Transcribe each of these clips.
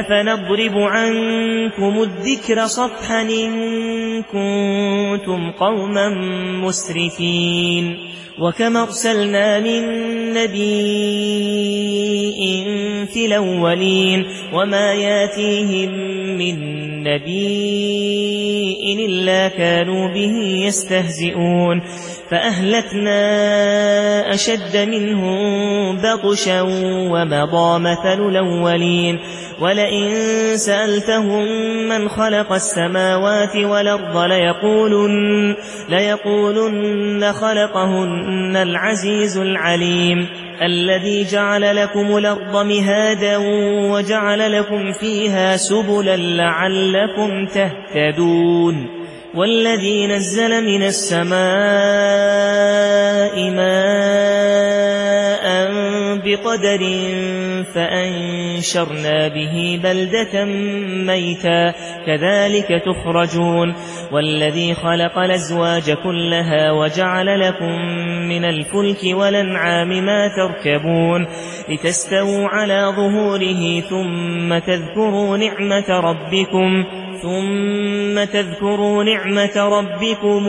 أفنضرب عنكم الذكر صفحا إن كنتم قوما مسرفين وكما أرسلنا من نبي في الأولين وما ياتيهم من نبي إلا كانوا به يستهزئون فأهلكنا أشد منهم بطشا ومضى مثل الأولين. ولئن سألتهم من خلق السماوات والأرض ليقولن, ليقولن خلقهن العزيز العليم. الذي جعل لكم الأرض مهادا وجعل لكم فيها سبلا لعلكم تهتدون. والذي نزل من السماء ماء بقدر فأنشرنا به بلدة ميتا كذلك تخرجون والذي خلق الأزواج كلها وجعل لكم من الفلك والأنعام ما تركبون لتستووا على ظهوره ثم تذكروا نعمة ربكم ثم تذكروا نعمة ربكم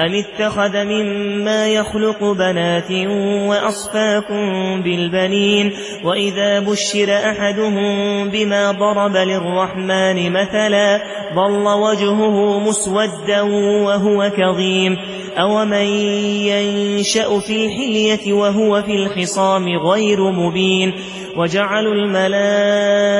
أم اتخذ مما يخلق بنات وأصفاكم بالبنين وإذا بشر أحدهم بما ضرب للرحمن مثلا ظل وجهه مسودا وهو كظيم أومن ينشأ في الحلية وهو في الخصام غير مبين وجعلوا الملائكة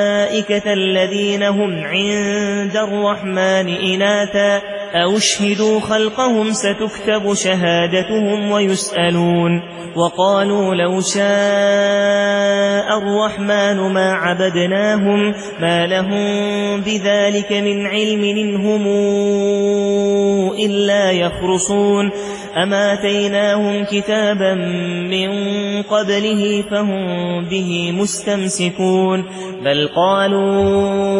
الذين هم عند الرحمن إناثا أو اشهدوا خلقهم ستكتب شهادتهم ويسألون وقالوا لو شاء الرحمن ما عبدناهم ما لهم بذلك من علم إنهم إلا يخرصون أما اتيناهم كتابا من قبله فهم به مستمسكون بل قالوا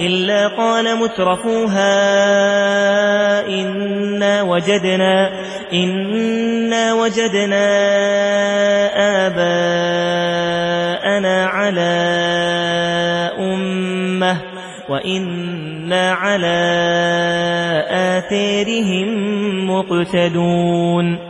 إلا قال مترفوها إنا وجدنا إنا وجدنا آباءنا على أمة وإنا على آثارهم مقتدون.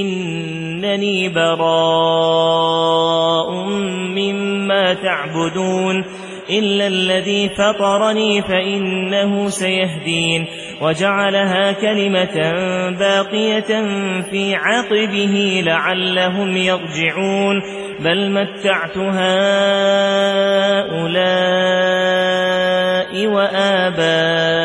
إنني براء مما تعبدون إلا الذي فطرني فإنه سيهدين وجعلها كلمة باقية في عقبه لعلهم يرجعون بل متعت هؤلاء وآباءهم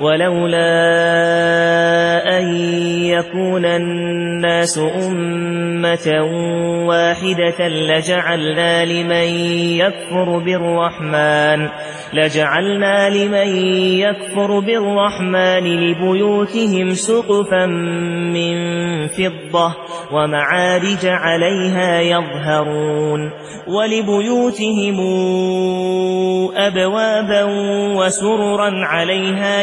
ولولا أن يكون الناس أمة واحدة لجعلنا لمن يكفر بالرحمن لجعلنا لمن يكفر بالرحمن لبيوتهم سقفا من فضة ومعارج عليها يظهرون ولبيوتهم أبوابا وسررا عليها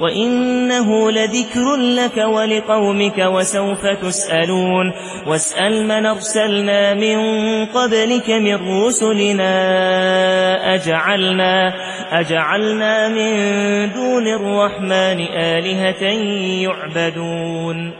وإنه لذكر لك ولقومك وسوف تسألون واسأل من ارسلنا من قبلك من رسلنا أجعلنا, أجعلنا من دون الرحمن آلهة يعبدون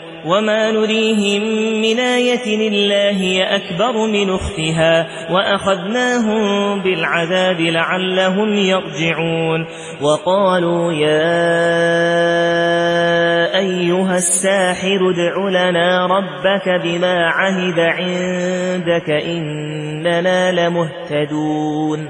وما نريهم من آية هي أكبر من اختها وأخذناهم بالعذاب لعلهم يرجعون وقالوا يا أيها الساحر ادع لنا ربك بما عهد عندك إننا لمهتدون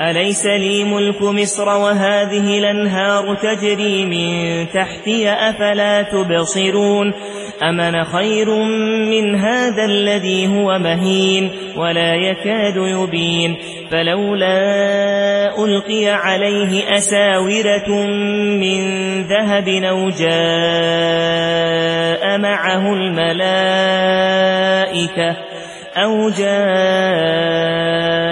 أليس لي ملك مصر وهذه الأنهار تجري من تحتي أفلا تبصرون أمن خير من هذا الذي هو مهين ولا يكاد يبين فلولا ألقي عليه أساورة من ذهب أو جاء معه الملائكة أو جاء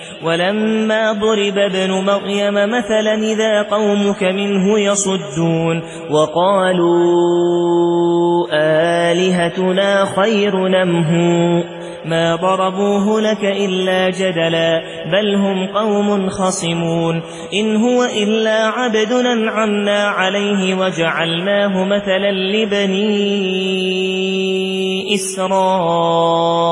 ولما ضرب ابن مريم مثلا إذا قومك منه يصدون وقالوا آلهتنا خير نمهو ما ضربوه لك إلا جدلا بل هم قوم خصمون إن هو إلا عبد أنعمنا عليه وجعلناه مثلا لبني إسرائيل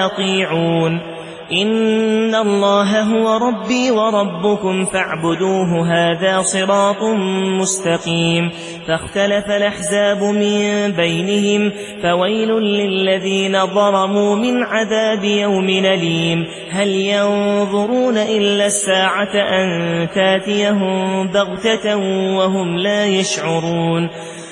وأطيعون إن الله هو ربي وربكم فاعبدوه هذا صراط مستقيم. فاختلف الأحزاب من بينهم فويل للذين ظلموا من عذاب يوم أليم. هل ينظرون إلا الساعة أن تاتيهم بغتة وهم لا يشعرون.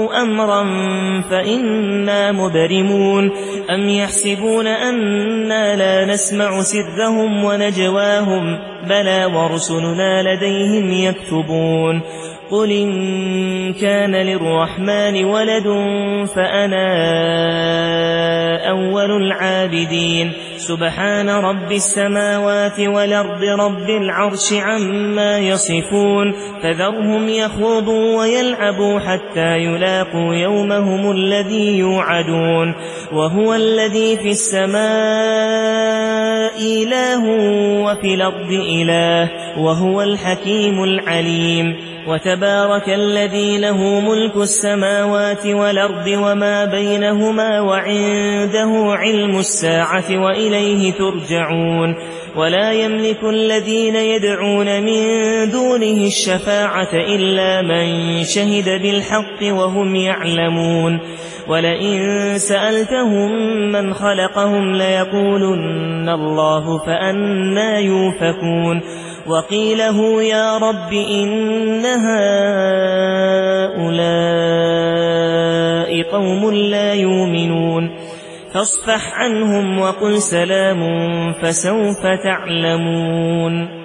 برموا أمرا فإنا مبرمون أم يحسبون أنا لا نسمع سرهم ونجواهم بلى ورسلنا لديهم يكتبون قل إن كان للرحمن ولد فأنا أول العابدين سبحان رب السماوات والأرض رب العرش عما يصفون فذرهم يخوضوا ويلعبوا حتى يلاقوا يومهم الذي يوعدون وهو الذي في السماء إله وفي الأرض إله وهو الحكيم العليم وتبارك الذي له ملك السماوات والأرض وما بينهما وعنده علم الساعة وإليه ترجعون. ولا يملك الذين يدعون من دونه الشفاعة إلا من شهد بالحق وهم يعلمون. ولئن سألتهم من خلقهم ليقولن الله فأنا يوفكون. وقيله يا رب إن هؤلاء قوم لا يؤمنون. فاصفح عنهم وقل سلام فسوف تعلمون